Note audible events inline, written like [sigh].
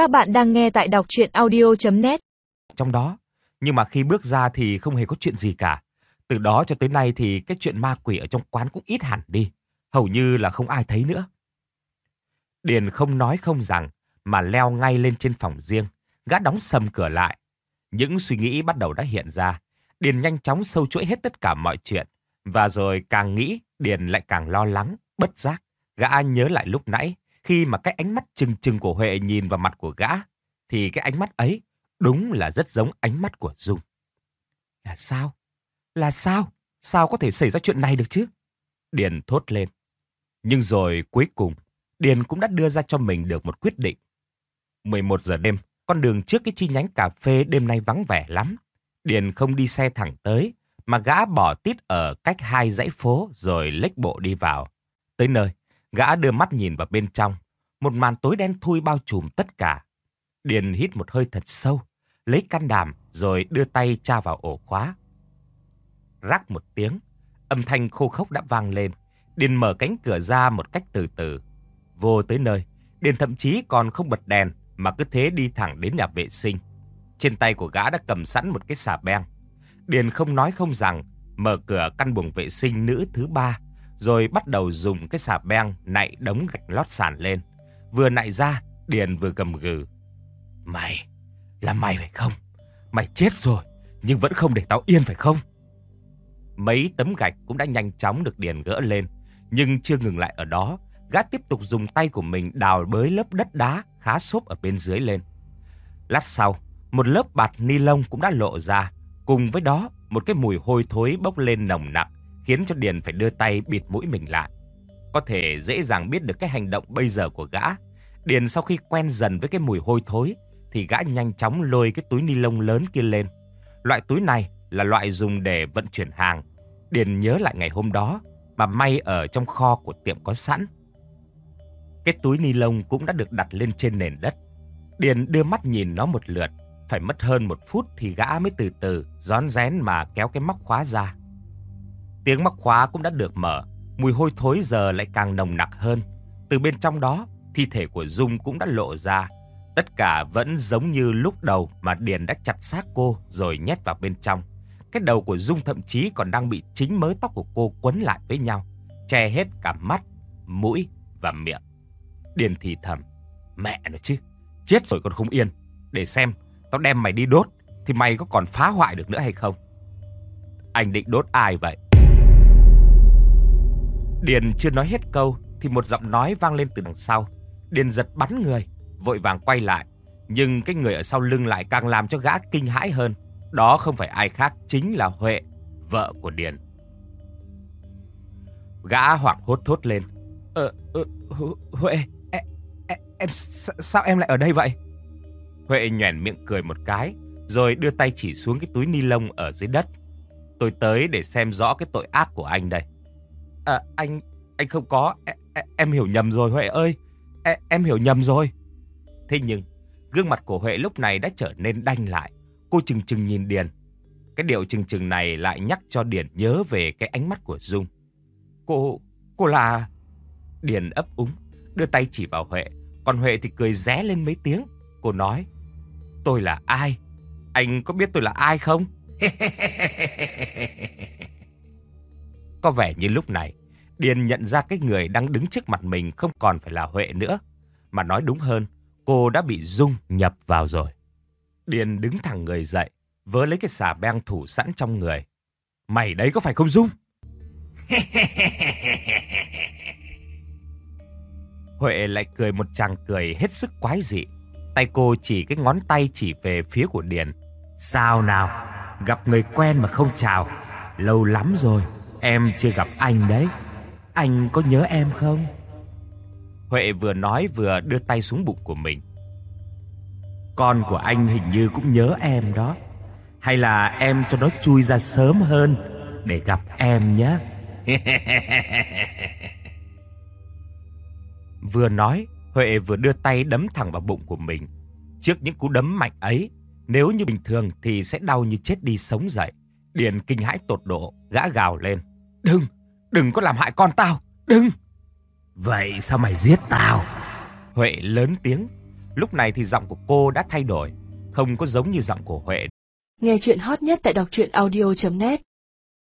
Các bạn đang nghe tại đọc audio net Trong đó, nhưng mà khi bước ra thì không hề có chuyện gì cả. Từ đó cho tới nay thì cái chuyện ma quỷ ở trong quán cũng ít hẳn đi. Hầu như là không ai thấy nữa. Điền không nói không rằng, mà leo ngay lên trên phòng riêng. Gã đóng sầm cửa lại. Những suy nghĩ bắt đầu đã hiện ra. Điền nhanh chóng sâu chuỗi hết tất cả mọi chuyện. Và rồi càng nghĩ, Điền lại càng lo lắng, bất giác. Gã nhớ lại lúc nãy, khi mà cái ánh mắt trừng trừng của Huệ nhìn vào mặt của gã, thì cái ánh mắt ấy đúng là rất giống ánh mắt của Dung. Là sao? Là sao? Sao có thể xảy ra chuyện này được chứ? Điền thốt lên. Nhưng rồi cuối cùng, Điền cũng đã đưa ra cho mình được một quyết định. 11 giờ đêm, con đường trước cái chi nhánh cà phê đêm nay vắng vẻ lắm. Điền không đi xe thẳng tới, mà gã bỏ tít ở cách hai dãy phố rồi lách bộ đi vào. Tới nơi, gã đưa mắt nhìn vào bên trong. Một màn tối đen thui bao trùm tất cả. Điền hít một hơi thật sâu, lấy can đảm rồi đưa tay tra vào ổ khóa. Rắc một tiếng, âm thanh khô khốc đã vang lên. Điền mở cánh cửa ra một cách từ từ. Vô tới nơi, Điền thậm chí còn không bật đèn mà cứ thế đi thẳng đến nhà vệ sinh. Trên tay của gã đã cầm sẵn một cái xà beng. Điền không nói không rằng, mở cửa căn buồng vệ sinh nữ thứ ba, rồi bắt đầu dùng cái xà beng nạy đống gạch lót sàn lên. Vừa nạy ra, Điền vừa gầm gừ. Mày, là mày phải không? Mày chết rồi, nhưng vẫn không để tao yên phải không? Mấy tấm gạch cũng đã nhanh chóng được Điền gỡ lên, nhưng chưa ngừng lại ở đó. Gã tiếp tục dùng tay của mình đào bới lớp đất đá khá xốp ở bên dưới lên. Lát sau, một lớp bạt ni lông cũng đã lộ ra, cùng với đó một cái mùi hôi thối bốc lên nồng nặng, khiến cho Điền phải đưa tay bịt mũi mình lại. Có thể dễ dàng biết được cái hành động bây giờ của gã. Điền sau khi quen dần với cái mùi hôi thối, thì gã nhanh chóng lôi cái túi ni lông lớn kia lên. Loại túi này là loại dùng để vận chuyển hàng. Điền nhớ lại ngày hôm đó mà may ở trong kho của tiệm có sẵn. Cái túi ni lông cũng đã được đặt lên trên nền đất. Điền đưa mắt nhìn nó một lượt, phải mất hơn một phút thì gã mới từ từ rón rén mà kéo cái móc khóa ra. Tiếng móc khóa cũng đã được mở, mùi hôi thối giờ lại càng nồng nặc hơn. Từ bên trong đó, thi thể của Dung cũng đã lộ ra. Tất cả vẫn giống như lúc đầu mà Điền đã chặt xác cô rồi nhét vào bên trong. Cái đầu của Dung thậm chí còn đang bị chính mớ tóc của cô quấn lại với nhau, che hết cả mắt, mũi và miệng. Điền thì thầm, mẹ nó chứ, chết rồi còn không yên. Để xem, tao đem mày đi đốt, thì mày có còn phá hoại được nữa hay không? Anh định đốt ai vậy? Điền chưa nói hết câu, thì một giọng nói vang lên từ đằng sau. Điền giật bắn người, vội vàng quay lại. Nhưng cái người ở sau lưng lại càng làm cho gã kinh hãi hơn. Đó không phải ai khác, chính là Huệ, vợ của Điền. Gã hoảng hốt thốt lên. Ờ, ờ Huệ, e, e, em, em, sao em lại ở đây vậy? Huệ nhoẻn miệng cười một cái, rồi đưa tay chỉ xuống cái túi ni lông ở dưới đất. Tôi tới để xem rõ cái tội ác của anh đây. À, anh, anh không có, em, em hiểu nhầm rồi Huệ ơi, em, em hiểu nhầm rồi. Thế nhưng, gương mặt của Huệ lúc này đã trở nên đanh lại. Cô chừng chừng nhìn Điền. Cái điệu chừng chừng này lại nhắc cho Điền nhớ về cái ánh mắt của Dung. Cô, cô là... Điền ấp úng, đưa tay chỉ vào Huệ. Còn Huệ thì cười ré lên mấy tiếng. Cô nói, tôi là ai? Anh có biết tôi là ai không? [laughs] có vẻ như lúc này, Điền nhận ra cái người đang đứng trước mặt mình không còn phải là Huệ nữa. Mà nói đúng hơn, cô đã bị Dung nhập vào rồi. Điền đứng thẳng người dậy, vớ lấy cái xà beng thủ sẵn trong người. Mày đấy có phải không Dung? [laughs] Huệ lại cười một chàng cười hết sức quái dị. Tay cô chỉ cái ngón tay chỉ về phía của Điền. Sao nào? Gặp người quen mà không chào. Lâu lắm rồi, em chưa gặp anh đấy. Anh có nhớ em không? Huệ vừa nói vừa đưa tay xuống bụng của mình. Con của anh hình như cũng nhớ em đó. Hay là em cho nó chui ra sớm hơn để gặp em nhé. [laughs] vừa nói, Huệ vừa đưa tay đấm thẳng vào bụng của mình. Trước những cú đấm mạnh ấy, nếu như bình thường thì sẽ đau như chết đi sống dậy. Điền kinh hãi tột độ, gã gào lên. Đừng, đừng có làm hại con tao, đừng. Vậy sao mày giết tao? Huệ lớn tiếng, Lúc này thì giọng của cô đã thay đổi, không có giống như giọng của Huệ. Nghe chuyện hot nhất tại đọc truyện audio.net